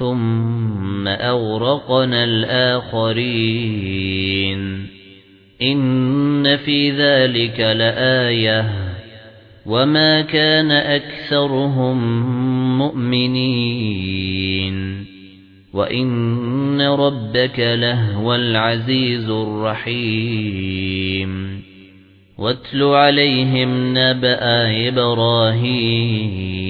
ثُمَّ أَغْرَقْنَا الْآخَرِينَ إِنَّ فِي ذَلِكَ لَآيَةً وَمَا كَانَ أَكْثَرُهُم مُؤْمِنِينَ وَإِنَّ رَبَّكَ لَهُوَ الْعَزِيزُ الرَّحِيمُ وَاتْلُ عَلَيْهِمْ نَبَأَ إِبْرَاهِيمَ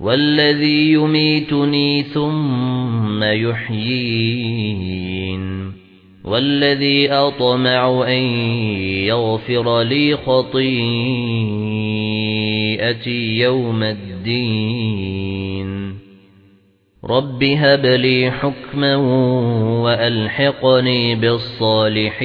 وَالَّذِي يُمِيتُنِي ثُمَّ يُحْيِينِ وَالَّذِي أَطْمَعُ أَن يَغْفِرَ لِي خَطِيئَتِي يَوْمَ الدِّينِ. رَبِّ هَبْ لِي حُكْمًا وَأَلْحِقْنِي بِالصَّالِحِينَ.